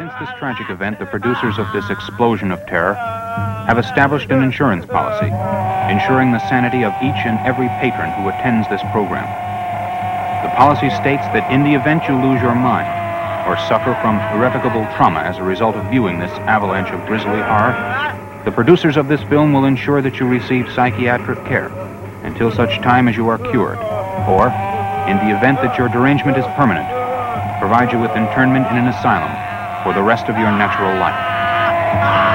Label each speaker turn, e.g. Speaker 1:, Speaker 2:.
Speaker 1: Since this tragic event, the producers of this explosion of terror have established an insurance policy, ensuring the sanity of each and every patron who attends this program. The policy states that in the event you lose your mind or suffer from irrevocable trauma as a result of viewing this avalanche of grisly horror, the producers of this film will ensure that you receive psychiatric care until such time as you are cured, or, in the event that your derangement is permanent, provide you with internment in an asylum for the rest of your natural life.